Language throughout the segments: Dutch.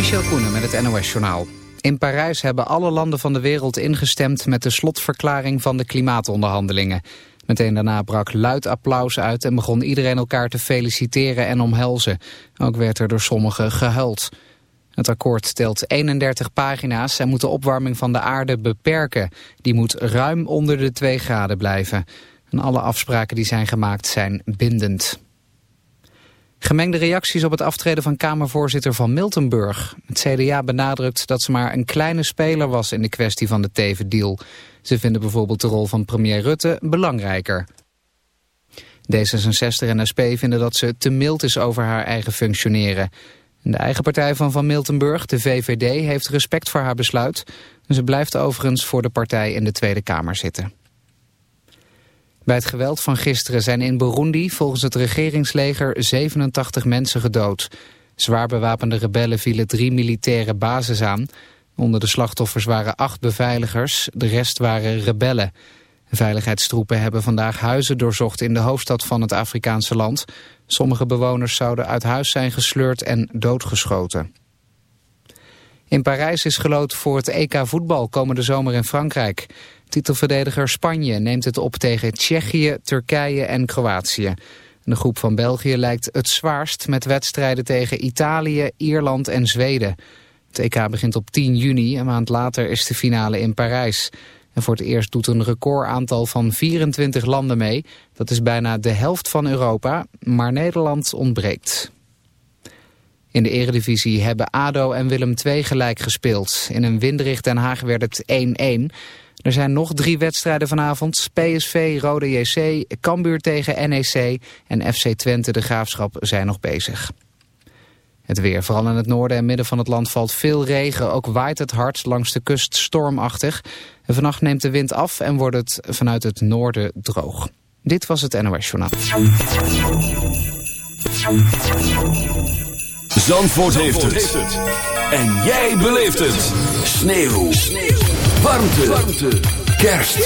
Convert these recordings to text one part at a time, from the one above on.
Michel Koenen met het NOS-journaal. In Parijs hebben alle landen van de wereld ingestemd met de slotverklaring van de klimaatonderhandelingen. Meteen daarna brak luid applaus uit en begon iedereen elkaar te feliciteren en omhelzen. Ook werd er door sommigen gehuild. Het akkoord telt 31 pagina's en moet de opwarming van de aarde beperken. Die moet ruim onder de 2 graden blijven. En alle afspraken die zijn gemaakt zijn bindend. Gemengde reacties op het aftreden van Kamervoorzitter van Miltenburg. Het CDA benadrukt dat ze maar een kleine speler was in de kwestie van de Teven-deal. Ze vinden bijvoorbeeld de rol van premier Rutte belangrijker. D66 en SP vinden dat ze te mild is over haar eigen functioneren. De eigen partij van Van Miltenburg, de VVD, heeft respect voor haar besluit. Ze blijft overigens voor de partij in de Tweede Kamer zitten. Bij het geweld van gisteren zijn in Burundi volgens het regeringsleger 87 mensen gedood. Zwaar bewapende rebellen vielen drie militaire bases aan. Onder de slachtoffers waren acht beveiligers, de rest waren rebellen. Veiligheidstroepen hebben vandaag huizen doorzocht in de hoofdstad van het Afrikaanse land. Sommige bewoners zouden uit huis zijn gesleurd en doodgeschoten. In Parijs is gelood voor het EK voetbal komende zomer in Frankrijk. Titelverdediger Spanje neemt het op tegen Tsjechië, Turkije en Kroatië. De groep van België lijkt het zwaarst met wedstrijden tegen Italië, Ierland en Zweden. Het EK begint op 10 juni, een maand later is de finale in Parijs. En voor het eerst doet een recordaantal van 24 landen mee. Dat is bijna de helft van Europa, maar Nederland ontbreekt. In de eredivisie hebben ADO en Willem II gelijk gespeeld. In een windricht Den Haag werd het 1-1. Er zijn nog drie wedstrijden vanavond. PSV, Rode JC, Cambuur tegen NEC en FC Twente de Graafschap zijn nog bezig. Het weer, vooral in het noorden en midden van het land, valt veel regen. Ook waait het hard langs de kust stormachtig. En vannacht neemt de wind af en wordt het vanuit het noorden droog. Dit was het NOS Journaal. Zandvoort, heeft, het. En jij beleeft het. Sneeuw. Sneeuw. Warmte. Warmte. Kerst.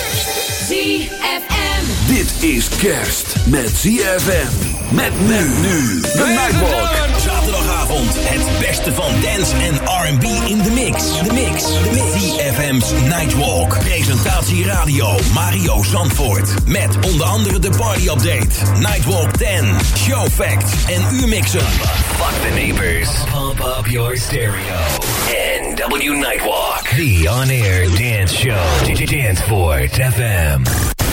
ZFM. Dit is kerst met ZFM. Met men nu. The Nightwalk. Zaterdagavond het beste van dance en R&B in de mix. De mix. The mix. ZFM's Nightwalk. Presentatie radio Mario Zandvoort. Met onder andere de party update. Nightwalk 10. Show facts en uurmixen. Fuck the neighbors. Pump up your stereo. NW Nightwalk. The on-air dance show. Danceport FM.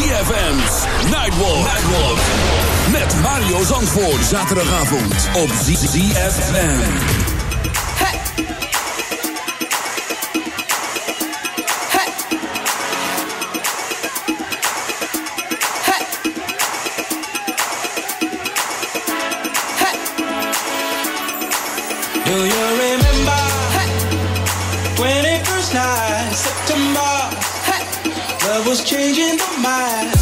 ZFM's Nightwalk. Nightwalk. Met Mario Zandvoort. Zaterdagavond op ZFM. Do you remember 21st night, September? Love was changing the minds,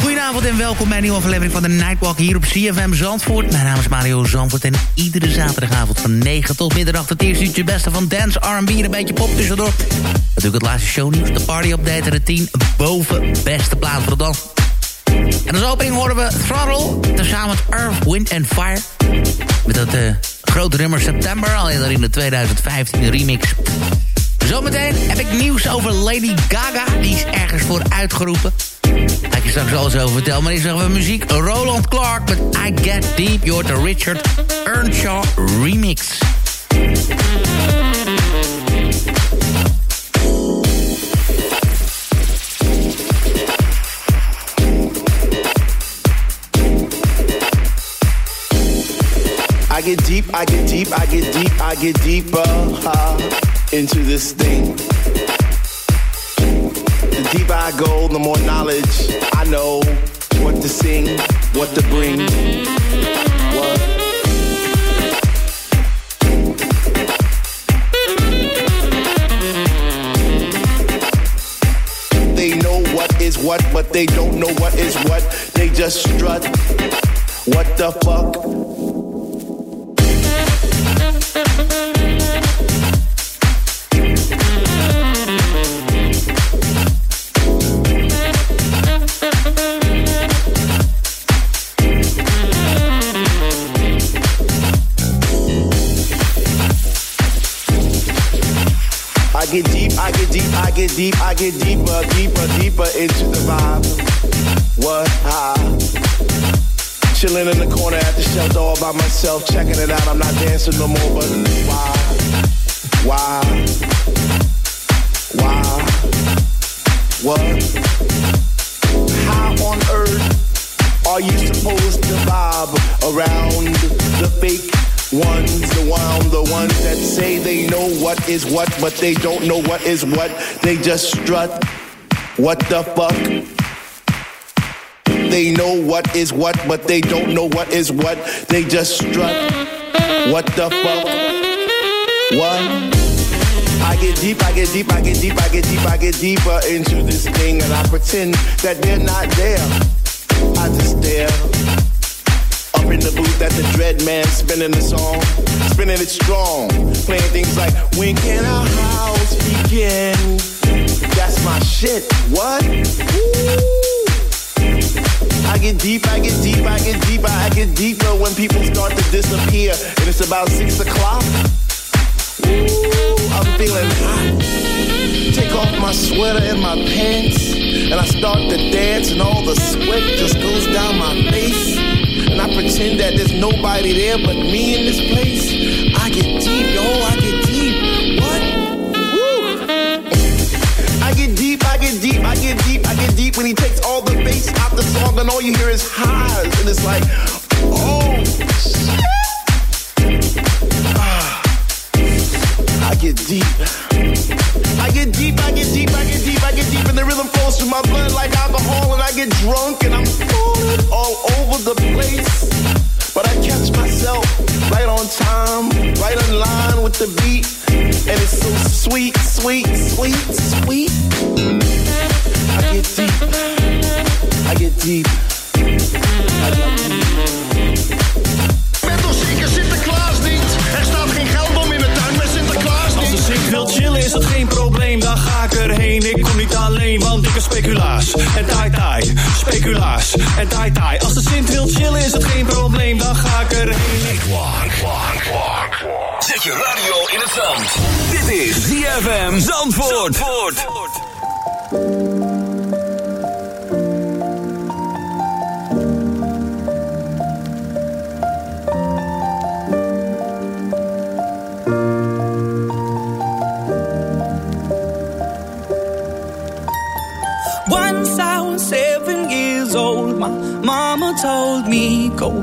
Goedenavond en welkom bij een nieuwe aflevering van de Nightwalk hier op CFM Zandvoort. Mijn naam is Mario Zandvoort en iedere zaterdagavond van 9 tot middernacht... het eerste uurtje beste van dance, R&B en een beetje pop tussendoor. Natuurlijk het laatste shownieuws, de party update en de 10 boven beste plaats voor de dans. En als opening horen we Throttle, tezamen met Earth, Wind and Fire. Met dat uh, grote nummer September, al in de 2015 remix. Zometeen heb ik nieuws over Lady Gaga. Die is ergens voor uitgeroepen. Ga ik je straks alles over vertellen. Maar eerst nog we muziek. Roland Clark met I Get Deep. Hoort de Richard Earnshaw remix. Get deep, I get deep, I get deep, I get deeper into this thing. The deeper I go, the more knowledge I know what to sing, what to bring. What? They know what is what, but they don't know what is what. They just strut. What the fuck? Get deep, I get deeper, deeper, deeper into the vibe. What? Ah. Chilling in the corner at the shelter all by myself, checking it out. I'm not dancing no more, but why? Why? Why? What? How on earth are you supposed to vibe around the fake ones, the one, the ones that say they know what is what, but they don't know what is what. They just strut. What the fuck? They know what is what, but they don't know what is what. They just strut. What the fuck? What? I get deep, I get deep, I get deep, I get deep, I get deeper into this thing, and I pretend that they're not there. I just stare in the booth at the Dread Man spinning the song, spinning it strong, playing things like When can our house begin? That's my shit. What? Woo. I get deep, I get deep, I get deeper, I get deeper when people start to disappear, and it's about six o'clock. Ooh, I'm feeling hot. Take off my sweater and my pants, and I start to dance, and all the sweat just goes down my face. And I pretend that there's nobody there but me in this place. I get deep, yo, I get deep. What? Woo! I get deep, I get deep, I get deep, I get deep when he takes all the bass out the song, and all you hear is highs, and it's like, oh shit. Ah. I get deep. I get deep, I get deep, I get deep, I get deep, and the rhythm flows through my blood like alcohol, and I get drunk, and I'm falling all over the place. But I catch myself right on time, right in line with the beat, and it's so sweet, sweet, sweet, sweet. I get deep, I get deep. Erheen. Zet je radio in het zand. Dit is ZFM Zandvoort. Once I was seven years old, my mama told me, Go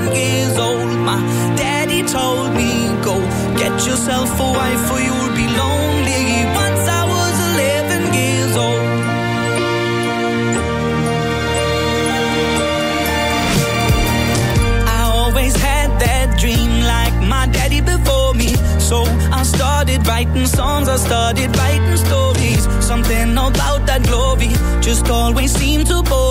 yourself a wife or you'll be lonely. Once I was 11 years old. I always had that dream like my daddy before me. So I started writing songs, I started writing stories. Something about that glory just always seemed to bore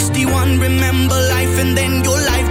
61, remember life and then your life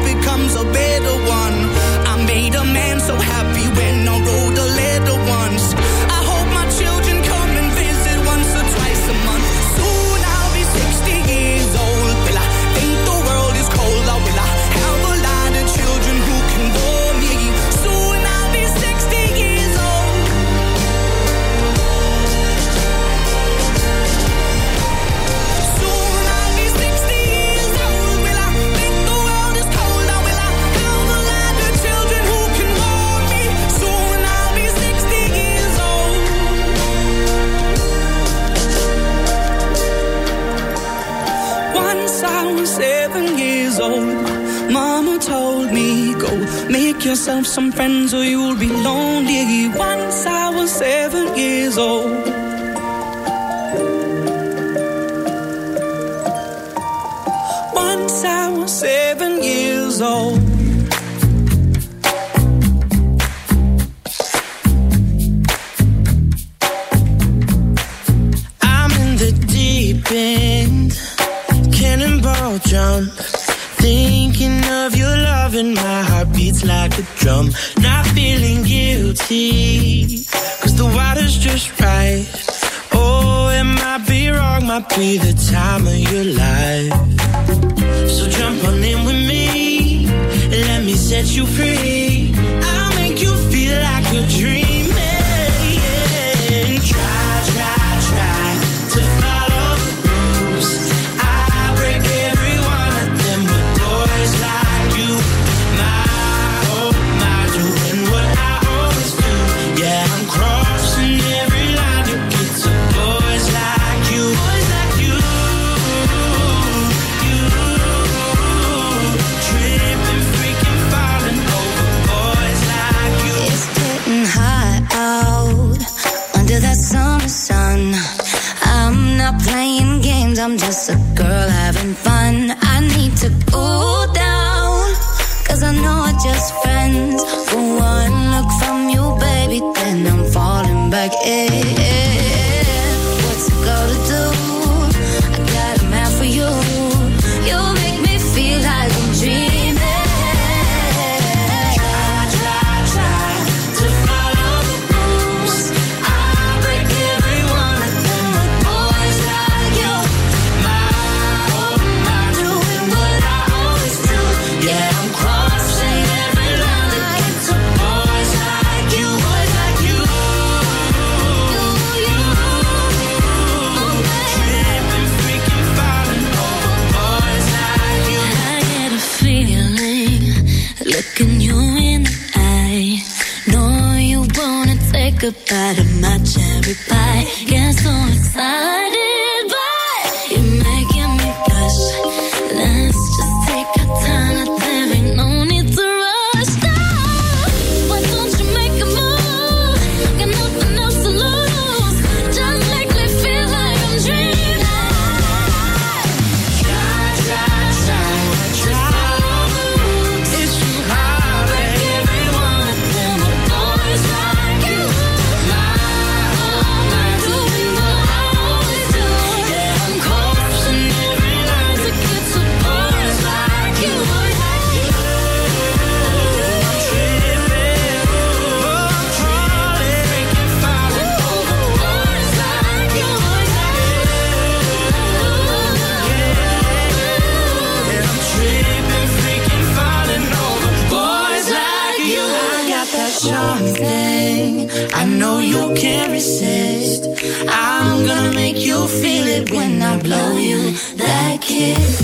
Gonna make you feel it when I blow you that kiss.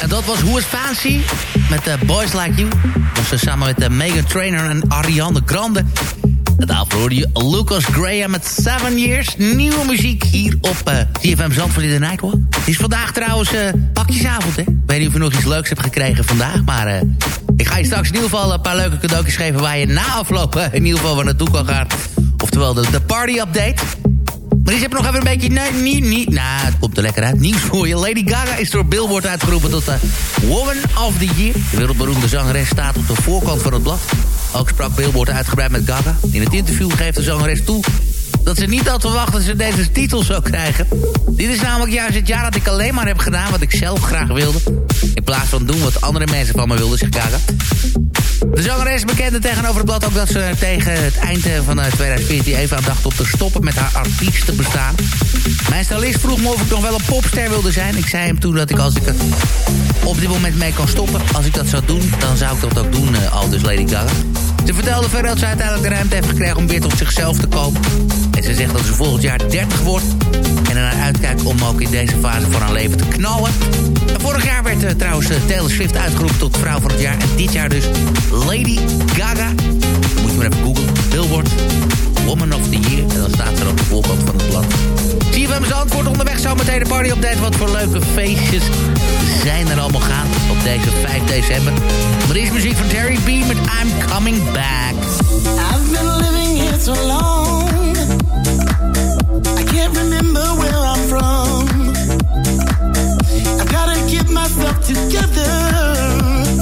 En dat was Who is Fancy met uh, Boys Like You. Dat was samen met uh, Megan Trainor en Ariana Grande. En daarvoor hoorde je Lucas Graham met Seven Years. Nieuwe muziek hier op uh, Zandvoort in de Nightwalk. Het is vandaag trouwens uh, pakjesavond, hè. Ik weet niet of je nog iets leuks hebt gekregen vandaag, maar... Ik ga je straks in ieder geval een paar leuke cadeautjes geven... waar je na afloop in ieder geval waar naartoe kan gaan. Oftewel de, de party update. Maar die hebben nog even een beetje... Nee, niet, niet. Nou, het komt er lekker uit. Nieuws voor je. Lady Gaga is door Billboard uitgeroepen tot de Woman of the Year. De wereldberoemde zangeres staat op de voorkant van het blad. Ook sprak Billboard uitgebreid met Gaga. In het interview geeft de zangeres toe dat ze niet had verwacht dat ze deze titel zou krijgen. Dit is namelijk juist het jaar dat ik alleen maar heb gedaan wat ik zelf graag wilde. In plaats van doen wat andere mensen van me wilden, zegt Gaga. De zangeres bekende tegenover het blad ook dat ze tegen het eind van 2014 even aan dacht om te stoppen met haar artiestenbestaan. Mijn stylist vroeg me of ik nog wel een popster wilde zijn. Ik zei hem toen dat ik als ik er op dit moment mee kan stoppen, als ik dat zou doen, dan zou ik dat ook doen, uh, al dus Lady Gaga. Ze vertelde verder dat ze uiteindelijk de ruimte heeft gekregen om weer tot zichzelf te komen. Ze zegt dat ze volgend jaar 30 wordt. En ernaar uitkijkt om ook in deze fase van haar leven te knallen. En vorig jaar werd uh, trouwens uh, Taylor Swift uitgeroepen tot vrouw van het jaar. En dit jaar dus Lady Gaga. Moet je maar even googlen. Billboard. Woman of the Year. En dan staat er op de voorkant van het blad. CFM Zandvoort onderweg zo meteen de party update. Wat voor leuke feestjes zijn er allemaal gaan op deze 5 december. Maar eerst muziek van Terry B met I'm Coming Back. I've been living here so long. Together.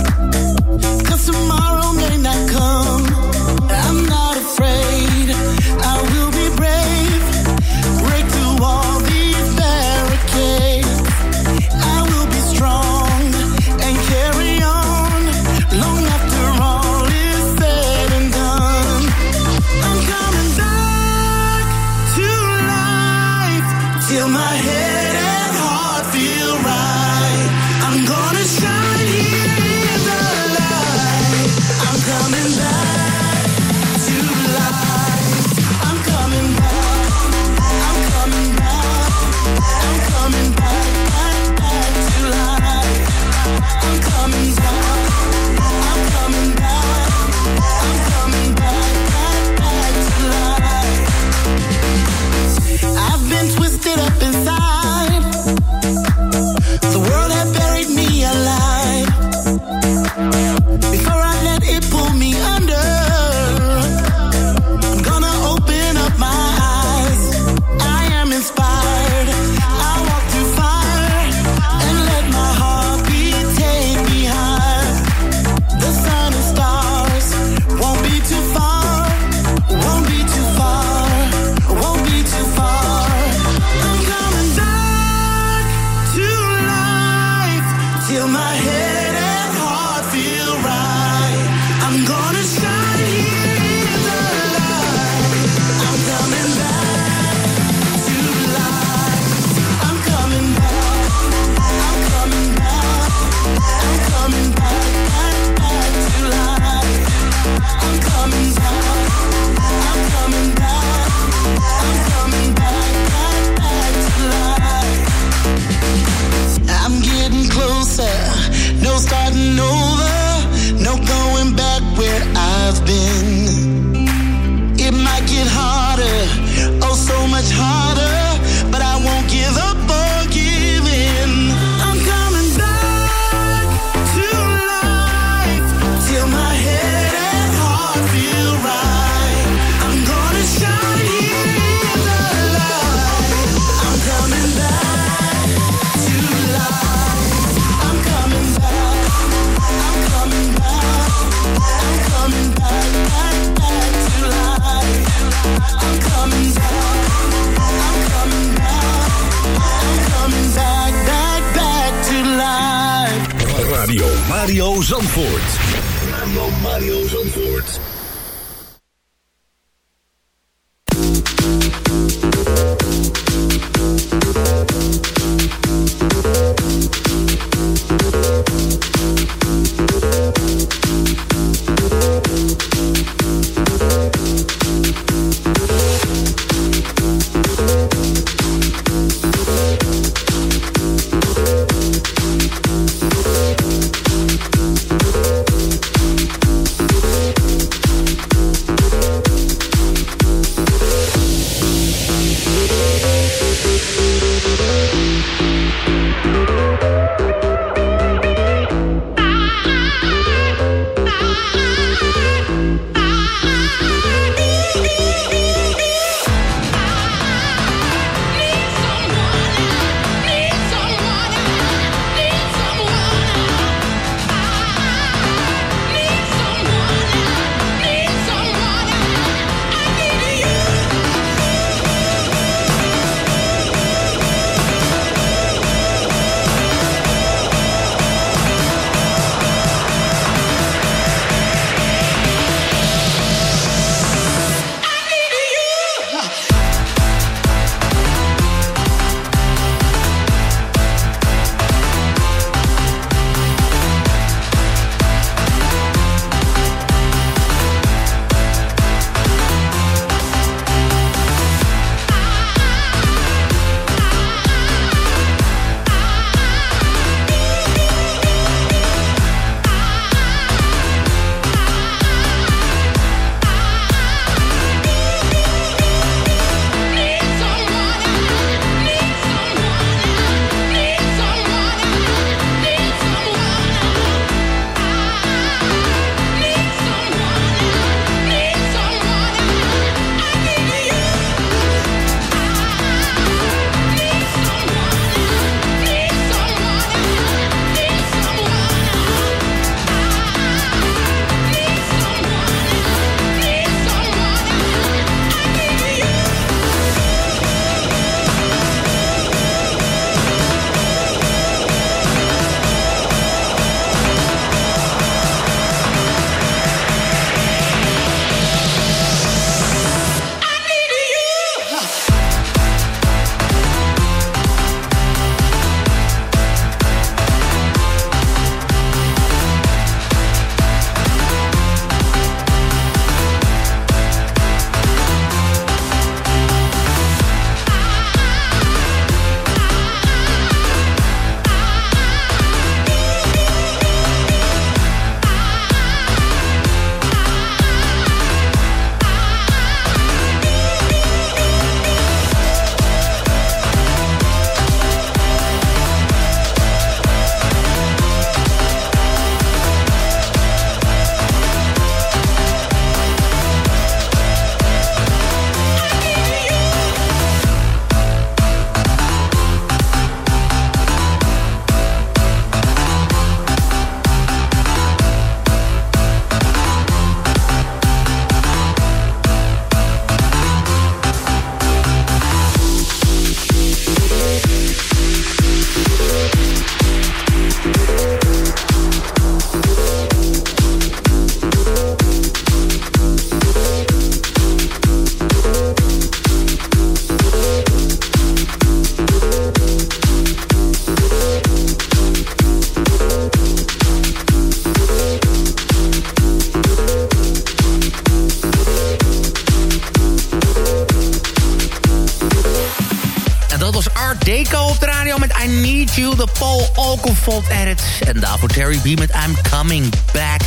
Terry B met I'm Coming Back.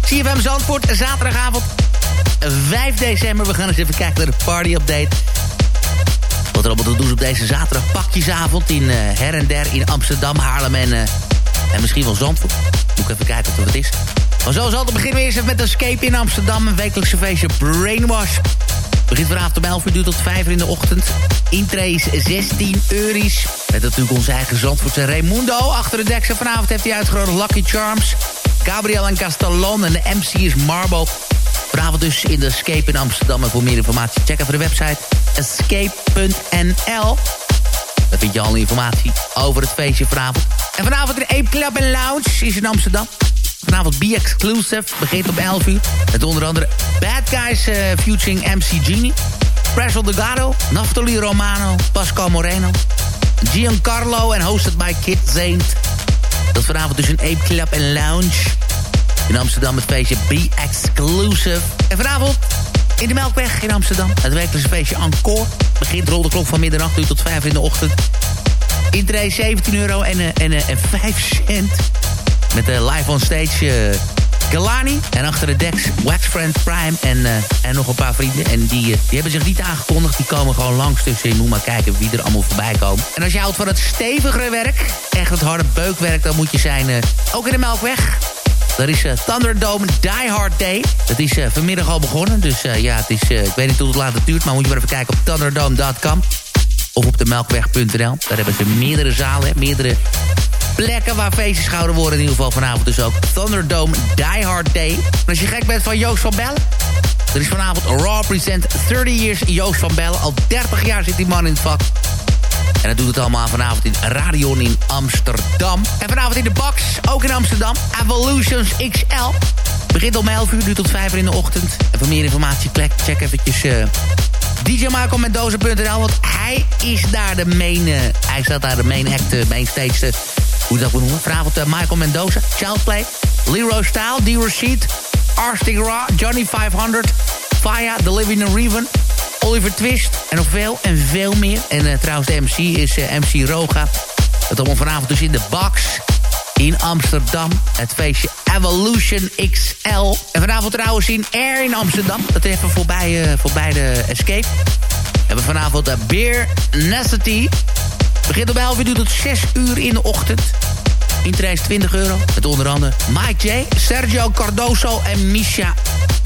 CFM Zandvoort, zaterdagavond 5 december. We gaan eens even kijken naar de party-update. Wat er allemaal te doen is op deze zaterdag pakjesavond... in uh, her en der in Amsterdam, Haarlem en, uh, en misschien wel Zandvoort. Moet ik even kijken wat het is. Maar zoals altijd beginnen we eerst even met Escape in Amsterdam. Een wekelijkse feestje Brainwash. Begint vanavond om 11 uur, tot 5 uur in de ochtend. Intree is 16 euro's. Met natuurlijk onze eigen Zandvoortse Raimundo. Achter de deksen vanavond heeft hij uitgenodigd Lucky Charms. Gabriel en Castellon en de MC is Marbo. Vanavond dus in de Escape in Amsterdam. En voor meer informatie check even de website escape.nl. Daar vind je alle informatie over het feestje vanavond. En vanavond in Ape Club Lounge is in Amsterdam. Vanavond B-Exclusive begint om 11 uur. Met onder andere Bad Guys uh, featuring MC Genie. Presley Delgado, Naftali Romano, Pascal Moreno. Giancarlo en hosted by Kid Zaint. Dat vanavond dus een Ape Club en Lounge. In Amsterdam het feestje B-Exclusive. En vanavond in de Melkweg in Amsterdam. Het wekelijkse feestje Encore. Begint rond de klok van middernacht uur tot 5 in de ochtend. Intree 17 euro en, en, en 5 cent. Met de live on stage Galani. En achter de decks Wax Friend Prime en, uh, en nog een paar vrienden. En die, uh, die hebben zich niet aangekondigd. Die komen gewoon langs. Dus je moet maar kijken wie er allemaal voorbij komen. En als je houdt van het stevigere werk, echt het harde beukwerk... dan moet je zijn ook in de Melkweg. Dat is Thunderdome Die Hard Day. Dat is vanmiddag al begonnen. Dus ja, het is, ik weet niet hoe het laat het duurt... maar moet je maar even kijken op thunderdome.com. Of op de melkweg.nl. Daar hebben ze meerdere zalen, meerdere plekken waar feestjes gehouden worden. In ieder geval vanavond dus ook Thunderdome Die Hard Day. En als je gek bent van Joost van Bellen... Er is vanavond Raw Present 30 Years Joost van Bellen. Al 30 jaar zit die man in het vak. En dat doet het allemaal vanavond in Radion in Amsterdam. En vanavond in de box, ook in Amsterdam, Evolutions XL. Begint om 11 uur, nu tot 5 uur in de ochtend. En voor meer informatie, check eventjes uh, Want hij is daar de main, uh, hij staat daar de main act, uh, main stage. Hoe dat moet noemen. Vanavond uh, Michael Mendoza, Childplay, Leroy Style, D. Rashid, Arstig Raw, Johnny 500, Faya, The Living Raven, Oliver Twist en nog veel en veel meer. En uh, trouwens, de MC is uh, MC Roga. Dat allemaal vanavond dus in de box in Amsterdam. Het feestje Evolution XL. En vanavond trouwens in Air in Amsterdam. Dat even voorbij, uh, voorbij de Escape. We hebben vanavond de Beer Necessity. Begint om 11 uur, doet tot 6 uur in de ochtend. Interesse 20 euro. Met onder andere Mike J, Sergio Cardoso en Misha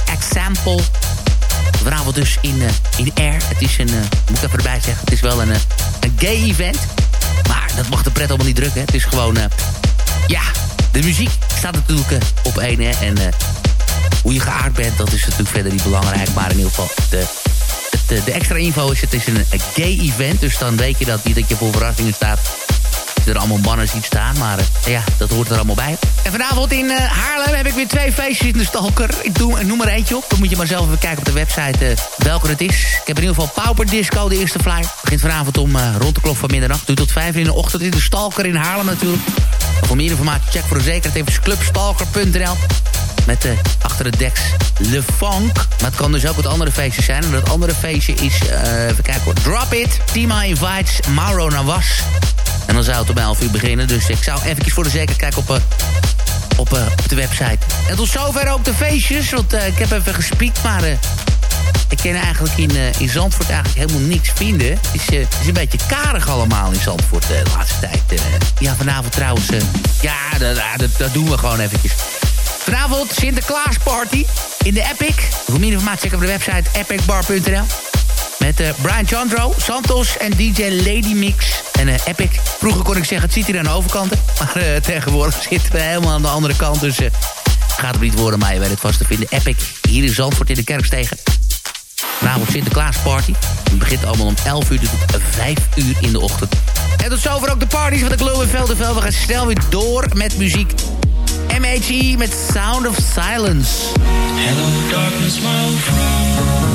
Example. Vanavond dus in, uh, in Air. Het is een, uh, moet ik even erbij zeggen, het is wel een, uh, een gay event. Maar dat mag de pret allemaal niet drukken. Het is gewoon, ja, de muziek staat natuurlijk op één. En hoe je geaard bent, dat is natuurlijk verder niet belangrijk. Maar in ieder geval, de, de, de extra info is, het is een, gay event. Dus dan weet je dat niet dat je voor verrassingen staat er allemaal mannen ziet staan. Maar uh, ja, dat hoort er allemaal bij. En vanavond in uh, Haarlem heb ik weer twee feestjes in de stalker. Ik doe, noem er eentje op. Dan moet je maar zelf even kijken op de website uh, welke het is. Ik heb in ieder geval Pauper Disco, de eerste flyer. Begint vanavond om rond de klok van middernacht. Doet tot vijf in de ochtend in de stalker in Haarlem natuurlijk. Voor meer informatie check voor de zekerheid even clubstalker.nl. Met uh, achter de deks Le Funk. Maar het kan dus ook wat andere feestjes zijn. En dat andere feestje is, uh, even kijken hoor. Drop It, Tima Invites, Mauro Nawas. En dan zou het om 11 uur beginnen. Dus ik zou even voor de zekerheid kijken op, uh, op, de website. En tot zover ook de feestjes. Want ik heb even gespiekt, maar... ik kan eigenlijk in, in Zandvoort eigenlijk helemaal niks vinden. Het is, het is een beetje karig allemaal in Zandvoort de laatste tijd. ja, vanavond trouwens... ja, dat, dat doen we gewoon eventjes. Vanavond Sinterklaasparty in de Epic. Voor meer informatie check op de website epicbar.nl. Met uh, Brian Chandro, Santos en DJ Lady Mix. En uh, Epic. Vroeger kon ik zeggen, het zit hier aan de overkant. Maar uh, tegenwoordig zitten we helemaal aan de andere kant. Dus gaat het niet worden, maar je weet het vast te vinden. Epic, hier in Zandvoort in de Kerkstegen. Vanavond Sinterklaasparty. Het begint allemaal om 11 uur tot 5 uur in de ochtend. En tot zover ook de parties van de Glow in Veldenveld. We gaan snel weer door met muziek. MHE met Sound of Silence. Hello darkness, my old friend.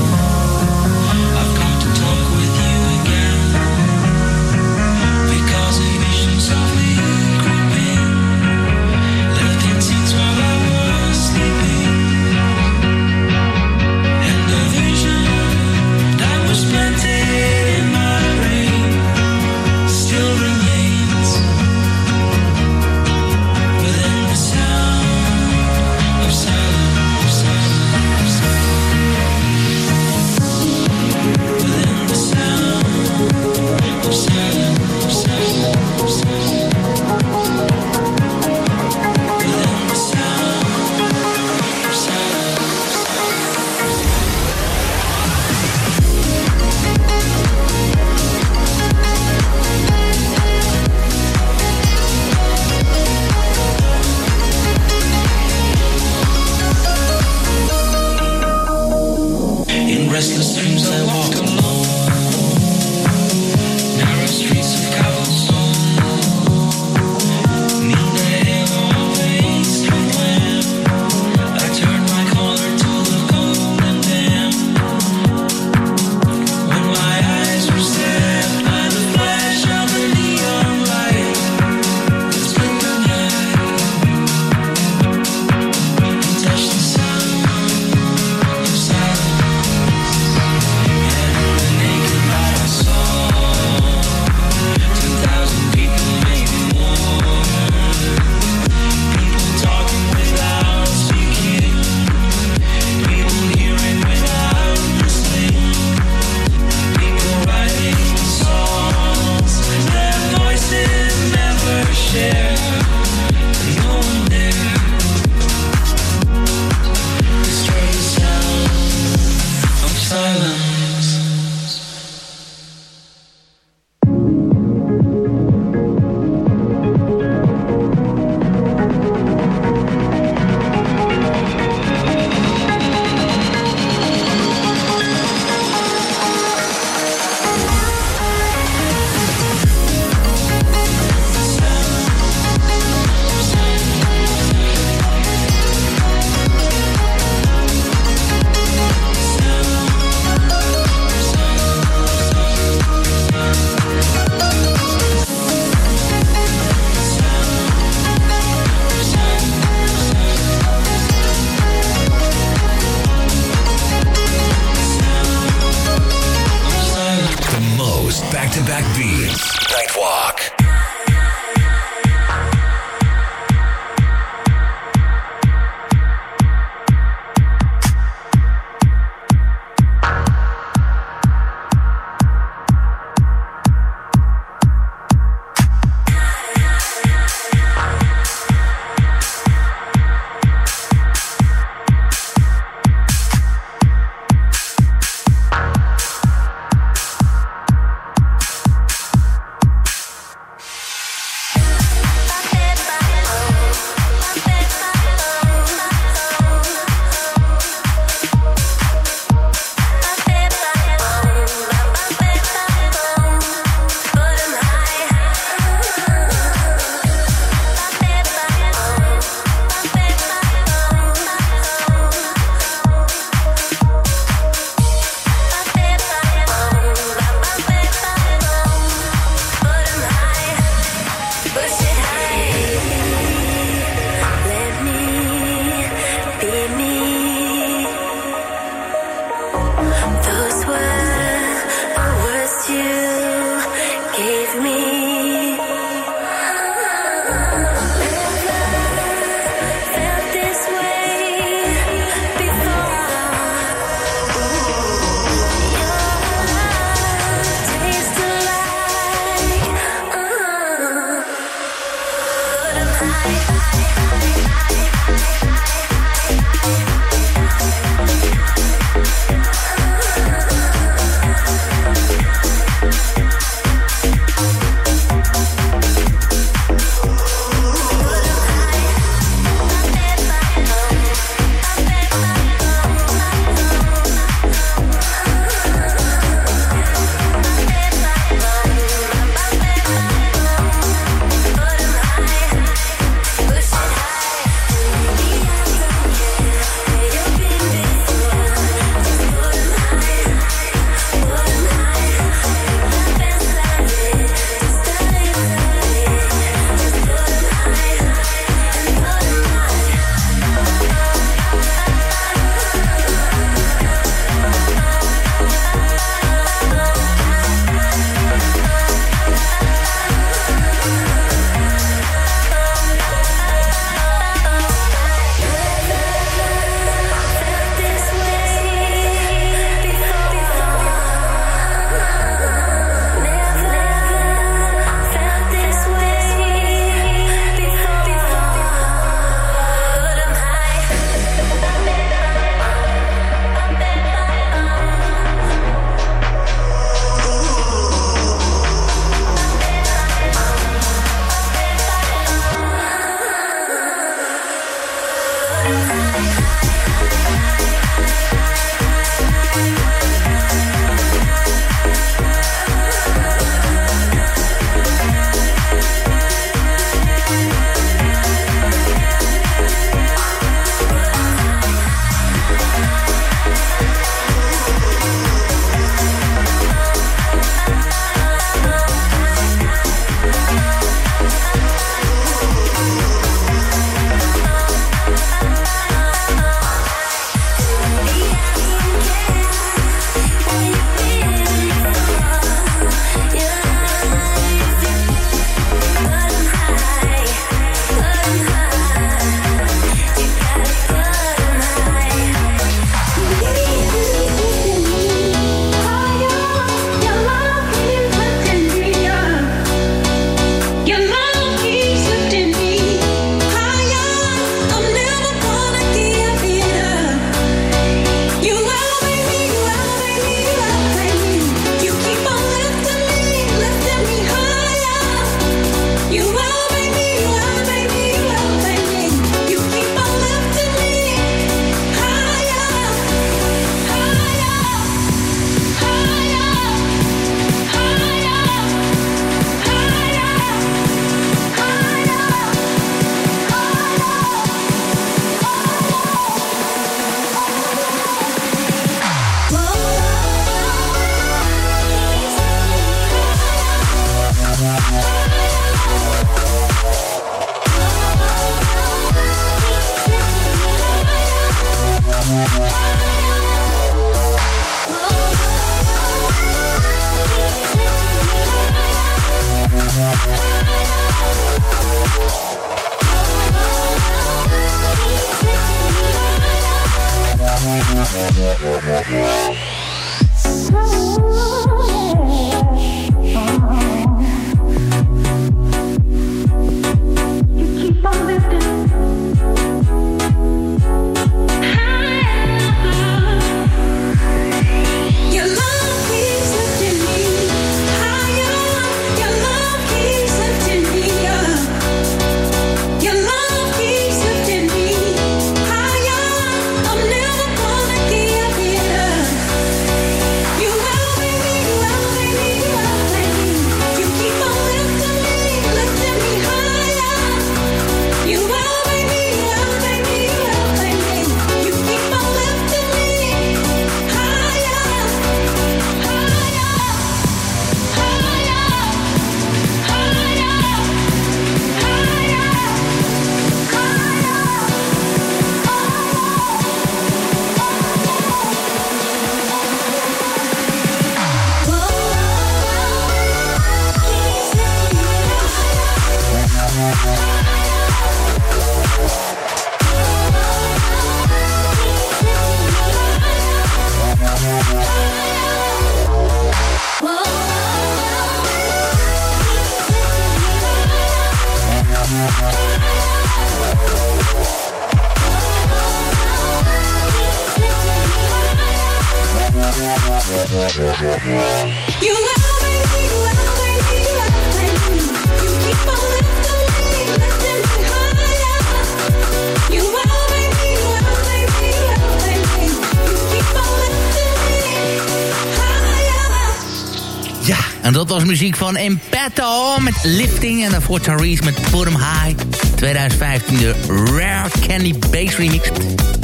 Was muziek van Impetto met Lifting. En daarvoor Therese met 'em High. 2015 de Rare Candy Bass Remix.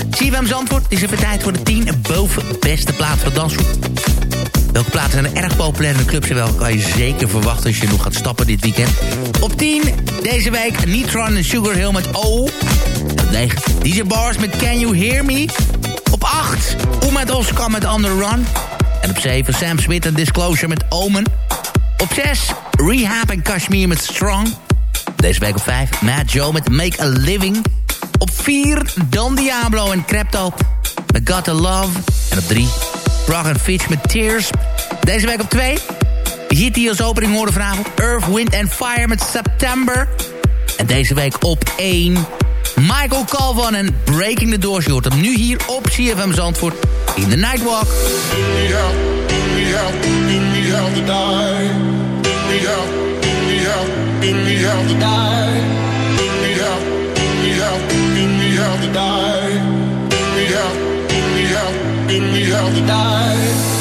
CFM Zandvoort, het is even tijd voor de 10 boven beste plaat van dansgroep. Welke platen zijn er erg populair in de clubs? En welke kan je zeker verwachten als je nog gaat stappen dit weekend? Op 10 deze week Nitron en Sugar Hill met O. Op 9 DJ Bars met Can You Hear Me. Op 8 Oemet Oscar met The Run. En op 7 Sam Smith en Disclosure met Omen. Op 6 Rehab en Kashmir met Strong. Deze week op 5 Matt Joe met Make a Living. Op 4 Don Diablo en Crypto met Got to Love. En op 3 Brog and Fitch met Tears. Deze week op 2 hit die als opening hoorde vanavond. Earth, Wind and Fire met September. En deze week op 1 Michael Calvan en Breaking the Doors. Je hoort hem nu hier op CFM Zandvoort in de Nightwalk. We have, we have, we have to die.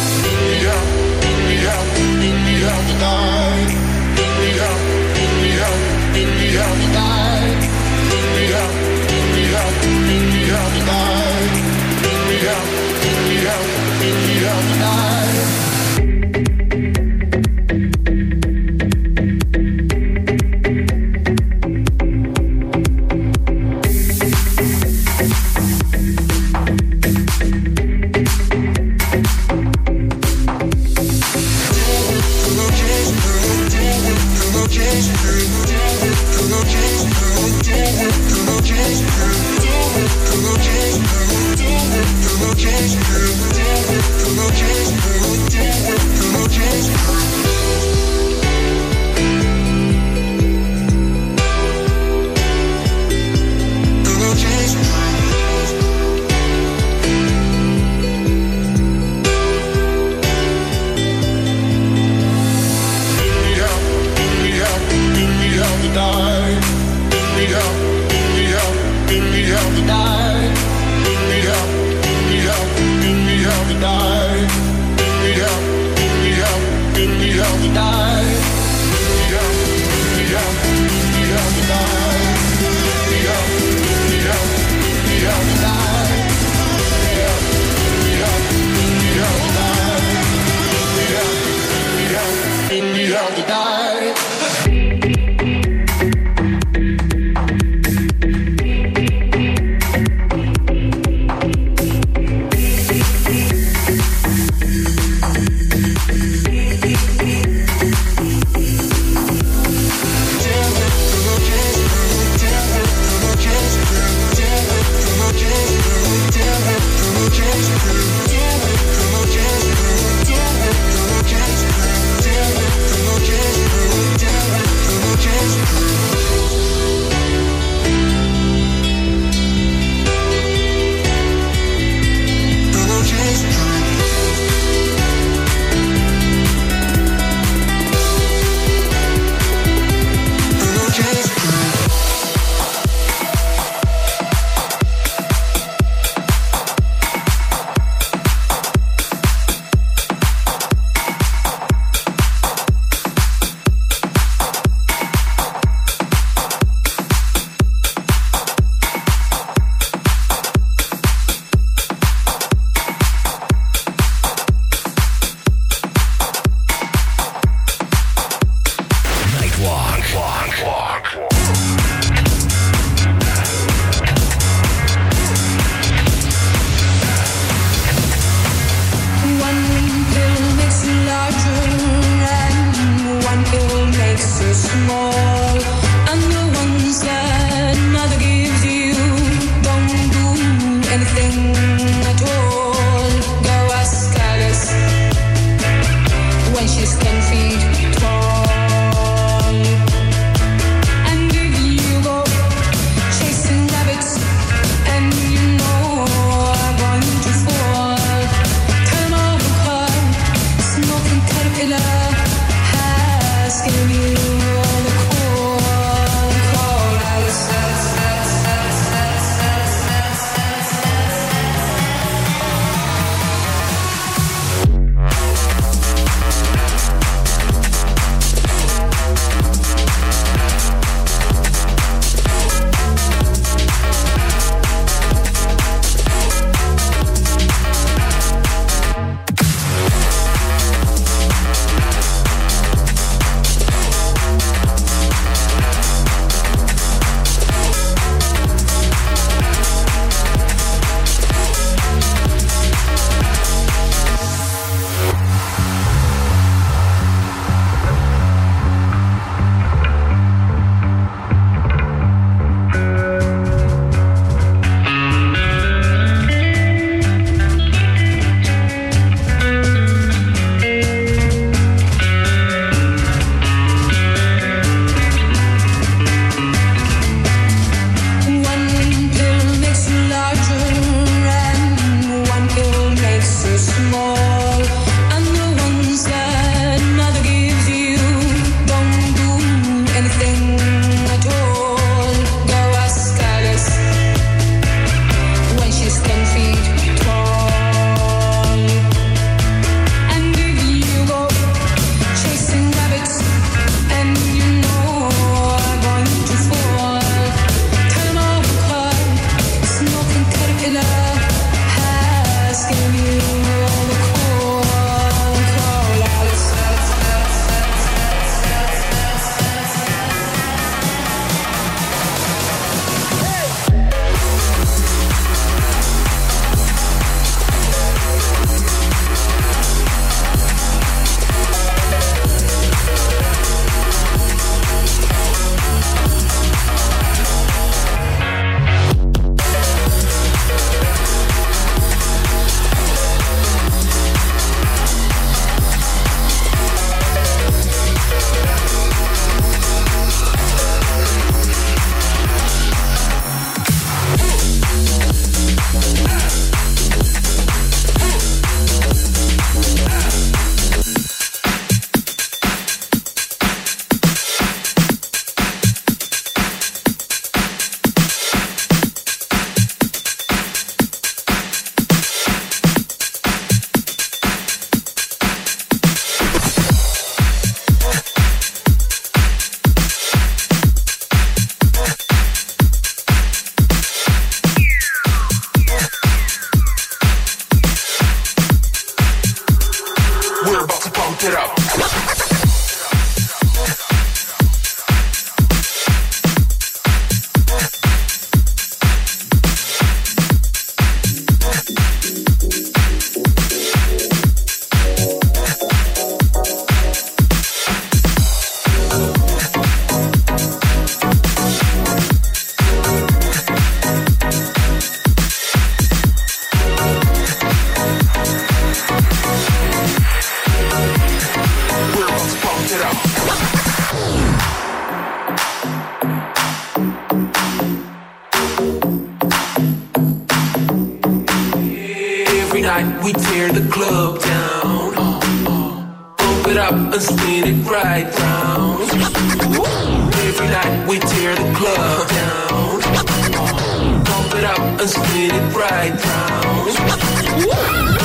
Right round.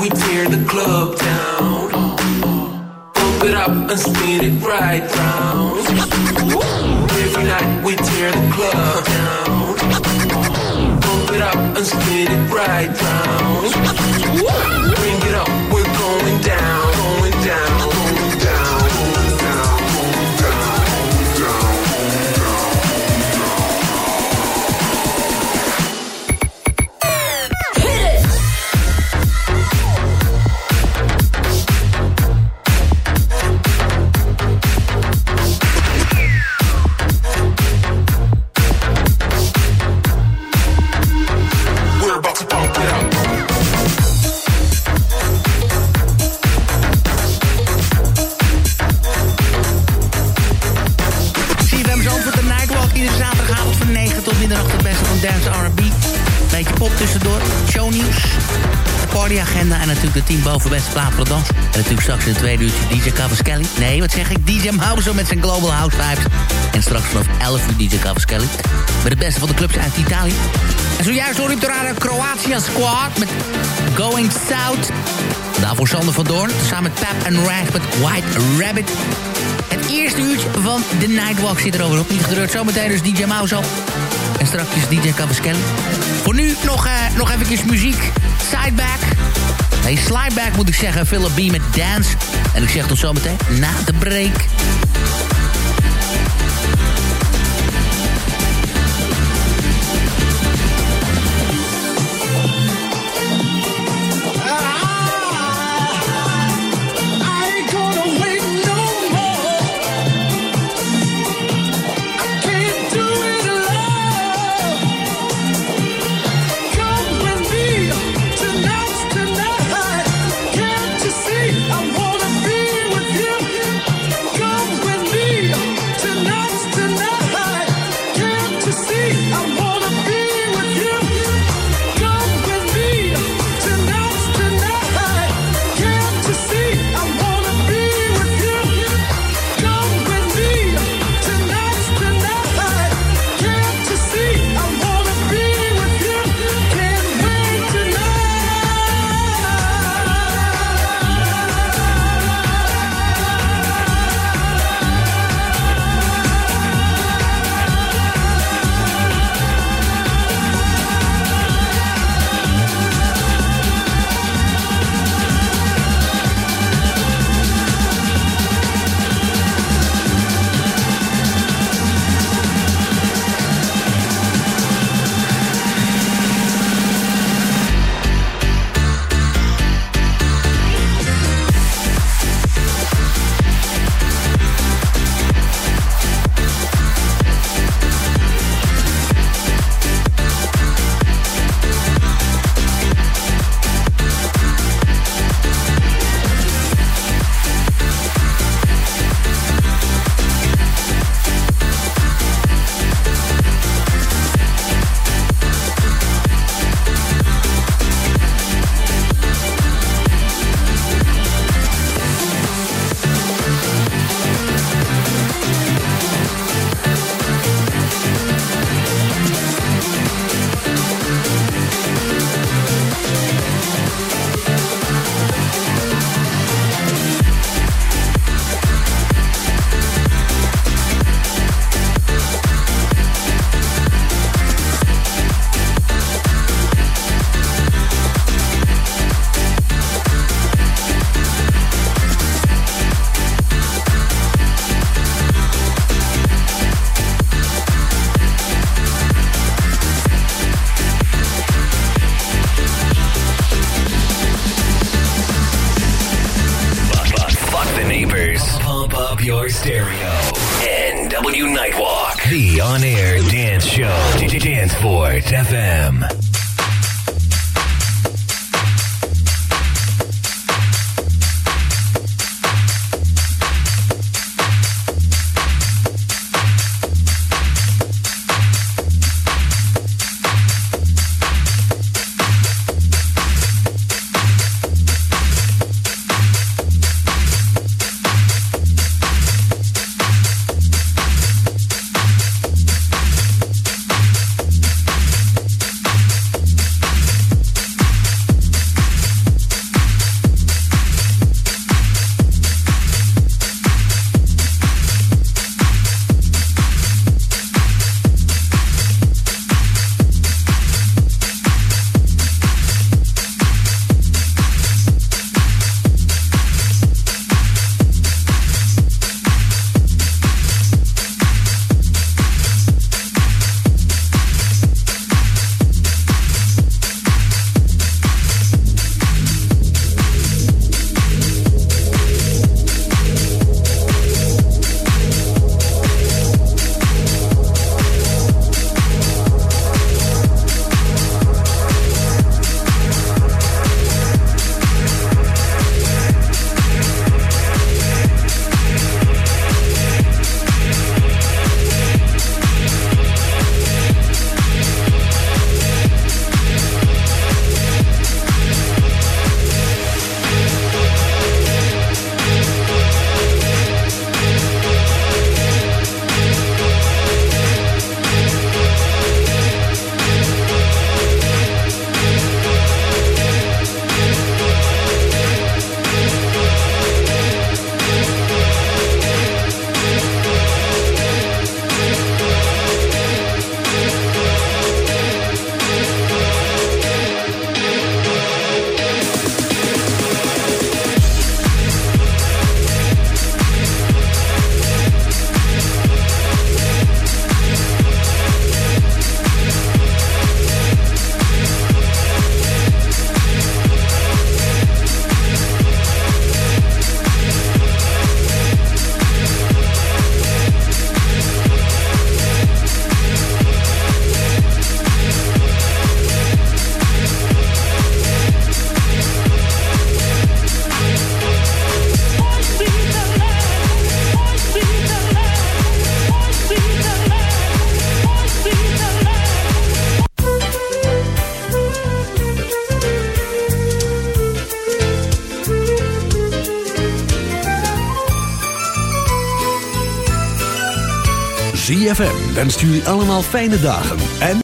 We tear the club down. Pump it up and spin it right round. Every night we tear the club down. Pump it up and spin it right round. Bring it up, beste plaat voor de dans. En natuurlijk straks in het tweede uurtje DJ Cavaschelli. Nee, wat zeg ik? DJ Mauzo met zijn Global House Vibes. En straks vanaf 11 uur DJ Cavaschelli. Met het beste van de clubs uit Italië. En zojuist hoor ik de Squad met Going South. Daarvoor Sander van Doorn, samen met Pap en met White Rabbit. Het eerste uurtje van de Nightwalk zit er op. Niet gedreurd, zometeen dus DJ Mauzo. En straks DJ Cavaschelli. Voor nu nog, eh nog even muziek. Sideback. Nee, slideback moet ik zeggen. Philip B met Dance. En ik zeg tot zometeen na de break. Wenst jullie allemaal fijne dagen en...